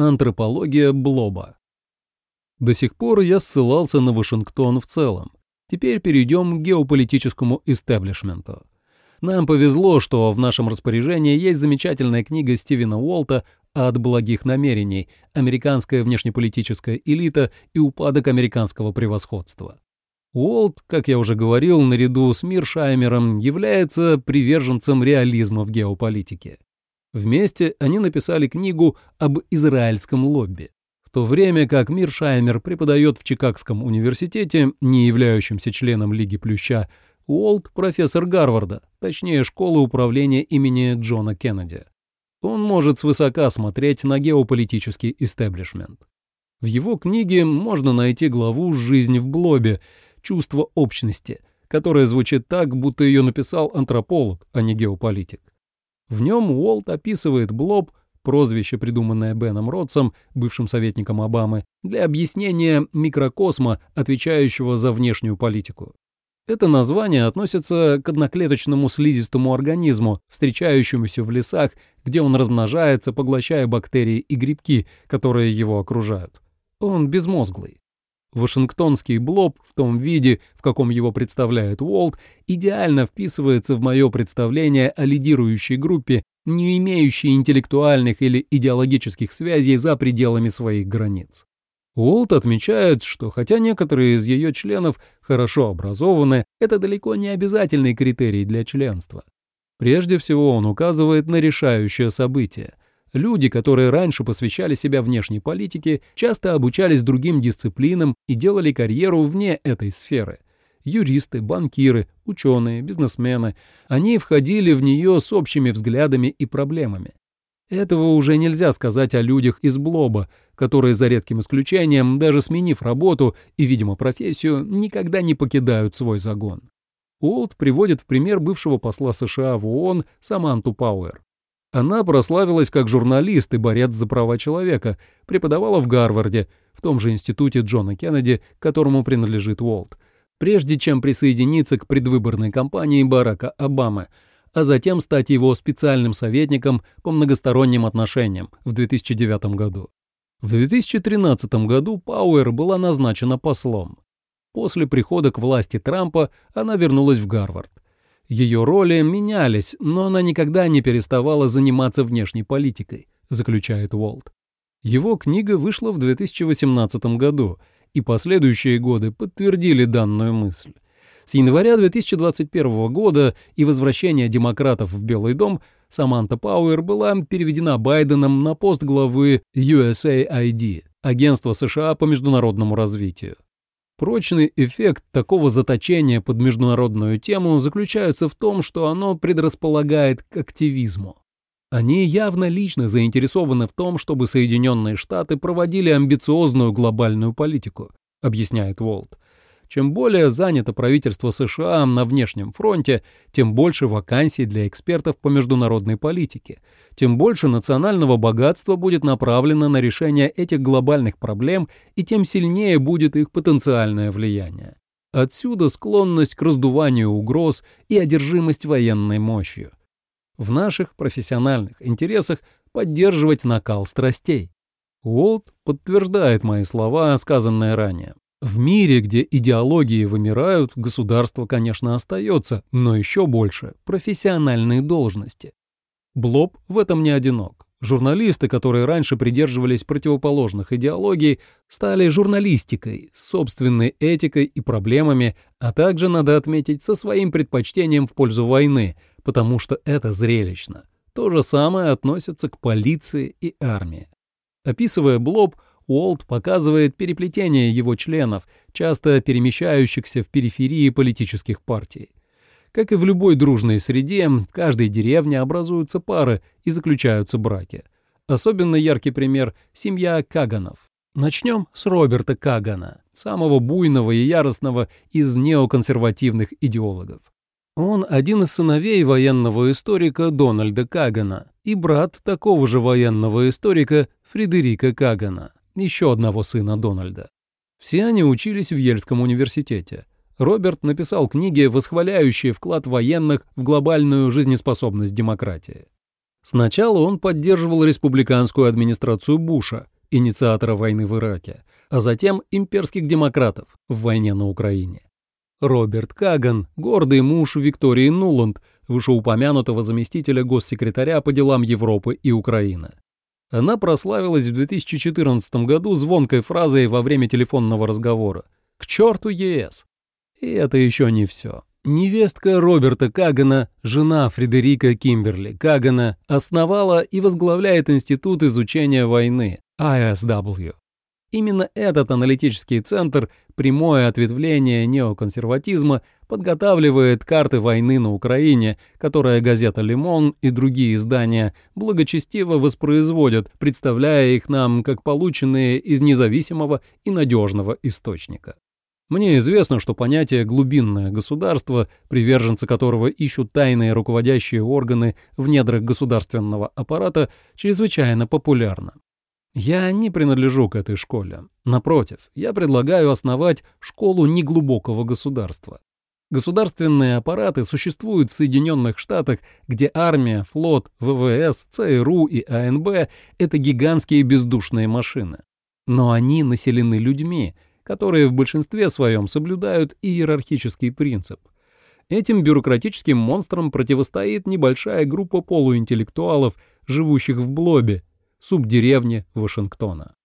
Антропология Блоба. До сих пор я ссылался на Вашингтон в целом. Теперь перейдем к геополитическому истеблишменту. Нам повезло, что в нашем распоряжении есть замечательная книга Стивена Уолта «От благих намерений. Американская внешнеполитическая элита и упадок американского превосходства». Уолт, как я уже говорил, наряду с Миршаймером является приверженцем реализма в геополитике. Вместе они написали книгу об израильском лобби. В то время как Миршаймер преподает в Чикагском университете, не являющемся членом Лиги Плюща, Уолт – профессор Гарварда, точнее школы управления имени Джона Кеннеди. Он может свысока смотреть на геополитический истеблишмент. В его книге можно найти главу «Жизнь в блобе», чувство общности, которое звучит так, будто ее написал антрополог, а не геополитик. В нем Уолт описывает Блоб, прозвище, придуманное Беном Ротсом, бывшим советником Обамы, для объяснения микрокосма, отвечающего за внешнюю политику. Это название относится к одноклеточному слизистому организму, встречающемуся в лесах, где он размножается, поглощая бактерии и грибки, которые его окружают. Он безмозглый. Вашингтонский блоб в том виде, в каком его представляет Уолт, идеально вписывается в мое представление о лидирующей группе, не имеющей интеллектуальных или идеологических связей за пределами своих границ. Уолт отмечает, что хотя некоторые из ее членов хорошо образованы, это далеко не обязательный критерий для членства. Прежде всего он указывает на решающее событие – Люди, которые раньше посвящали себя внешней политике, часто обучались другим дисциплинам и делали карьеру вне этой сферы. Юристы, банкиры, ученые, бизнесмены – они входили в нее с общими взглядами и проблемами. Этого уже нельзя сказать о людях из Блоба, которые, за редким исключением, даже сменив работу и, видимо, профессию, никогда не покидают свой загон. Уолт приводит в пример бывшего посла США в ООН Саманту Пауэр. Она прославилась как журналист и борец за права человека, преподавала в Гарварде, в том же институте Джона Кеннеди, которому принадлежит Уолт, прежде чем присоединиться к предвыборной кампании Барака Обамы, а затем стать его специальным советником по многосторонним отношениям в 2009 году. В 2013 году Пауэр была назначена послом. После прихода к власти Трампа она вернулась в Гарвард. Ее роли менялись, но она никогда не переставала заниматься внешней политикой, заключает Уолт. Его книга вышла в 2018 году, и последующие годы подтвердили данную мысль. С января 2021 года и возвращения демократов в Белый дом Саманта Пауэр была переведена Байденом на пост главы USAID, Агентства США по международному развитию. Прочный эффект такого заточения под международную тему заключается в том, что оно предрасполагает к активизму. Они явно лично заинтересованы в том, чтобы Соединенные Штаты проводили амбициозную глобальную политику, объясняет Волт. Чем более занято правительство США на внешнем фронте, тем больше вакансий для экспертов по международной политике, тем больше национального богатства будет направлено на решение этих глобальных проблем и тем сильнее будет их потенциальное влияние. Отсюда склонность к раздуванию угроз и одержимость военной мощью. В наших профессиональных интересах поддерживать накал страстей. Уолт подтверждает мои слова, сказанные ранее. В мире, где идеологии вымирают, государство, конечно, остается, но еще больше – профессиональные должности. Блоб в этом не одинок. Журналисты, которые раньше придерживались противоположных идеологий, стали журналистикой, собственной этикой и проблемами, а также, надо отметить, со своим предпочтением в пользу войны, потому что это зрелищно. То же самое относится к полиции и армии. Описывая Блоб, Уолт показывает переплетение его членов, часто перемещающихся в периферии политических партий. Как и в любой дружной среде, в каждой деревне образуются пары и заключаются браки. Особенно яркий пример – семья Каганов. Начнем с Роберта Кагана, самого буйного и яростного из неоконсервативных идеологов. Он один из сыновей военного историка Дональда Кагана и брат такого же военного историка Фредерика Кагана еще одного сына Дональда. Все они учились в Ельском университете. Роберт написал книги, восхваляющие вклад военных в глобальную жизнеспособность демократии. Сначала он поддерживал республиканскую администрацию Буша, инициатора войны в Ираке, а затем имперских демократов в войне на Украине. Роберт Каган, гордый муж Виктории Нуланд, вышеупомянутого заместителя госсекретаря по делам Европы и Украины. Она прославилась в 2014 году звонкой фразой во время телефонного разговора «К черту ЕС!». И это еще не все. Невестка Роберта Кагана, жена Фредерика Кимберли Кагана, основала и возглавляет Институт изучения войны, ISW. Именно этот аналитический центр, прямое ответвление неоконсерватизма, подготавливает карты войны на Украине, которые газета «Лимон» и другие издания благочестиво воспроизводят, представляя их нам как полученные из независимого и надежного источника. Мне известно, что понятие «глубинное государство», приверженцы которого ищут тайные руководящие органы в недрах государственного аппарата, чрезвычайно популярно. Я не принадлежу к этой школе. Напротив, я предлагаю основать школу неглубокого государства. Государственные аппараты существуют в Соединенных Штатах, где армия, флот, ВВС, ЦРУ и АНБ — это гигантские бездушные машины. Но они населены людьми, которые в большинстве своем соблюдают иерархический принцип. Этим бюрократическим монстрам противостоит небольшая группа полуинтеллектуалов, живущих в Блобе, субдеревне Вашингтона.